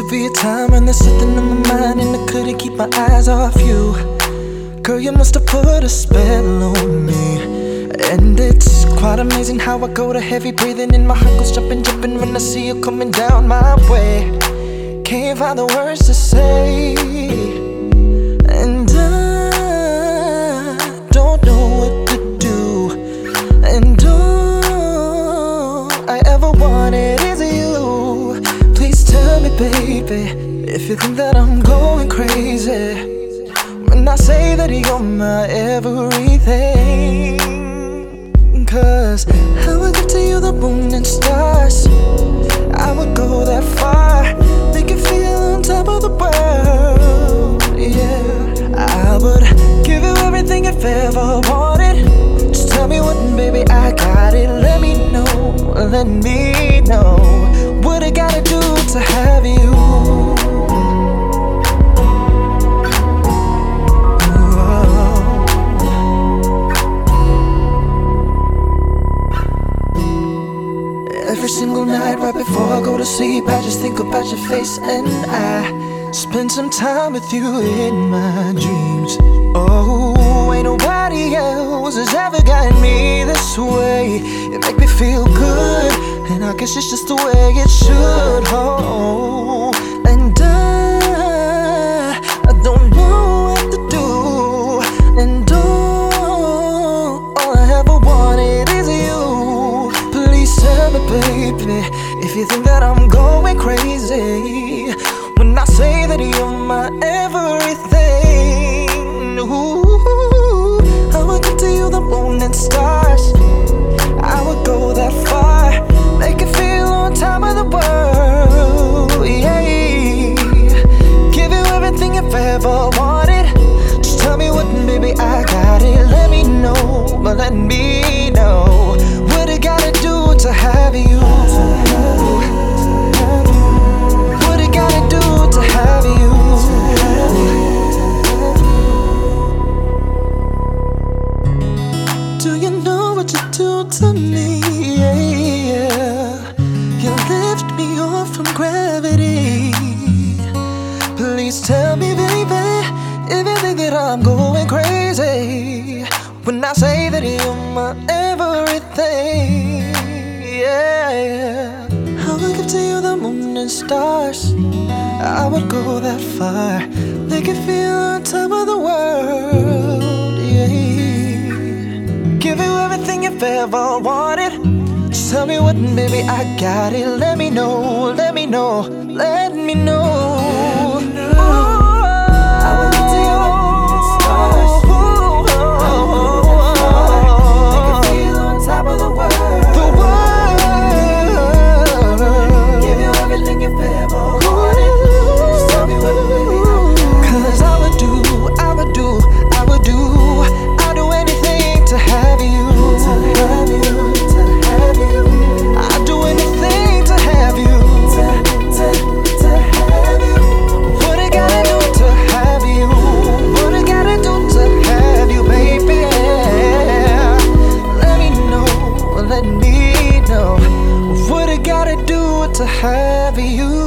be a time when there's something on my mind and I couldn't keep my eyes off you. Girl, you must have put a spell on me. And it's quite amazing how I go to heavy breathing and my heart goes jumping, jumping when I see you coming down my way. Can't find the words to say. Baby, if you think that I'm going crazy. When I say that you're my everything. Cause I would give to you the moon and stars. I would go that far, make you feel on top of the world. Yeah, I would give you everything if ever wanted. Just tell me what, baby, I got it. Let me know, let me know what I gotta do to have you. Every single night, right before I go to sleep, I just think about your face and I spend some time with you in my dreams. Guess it's just the way it should. hold. and I, I don't know what to do, and all, all I ever wanted is you. Please tell me, baby, if you think that I'm going crazy when I say that you're my everything. But let me know what I gotta do to have you. What I gotta do to have you. Do you know what you do to me? Yeah. You lift me off from gravity. Please tell me, baby, if you think that I'm going crazy when I say give to you the moon and stars. I would go that far, make you feel on top of the world. Yeah. Give you everything you've ever wanted. Just tell me what, baby, I got it. Let me know, let me know, let me know. heavy you.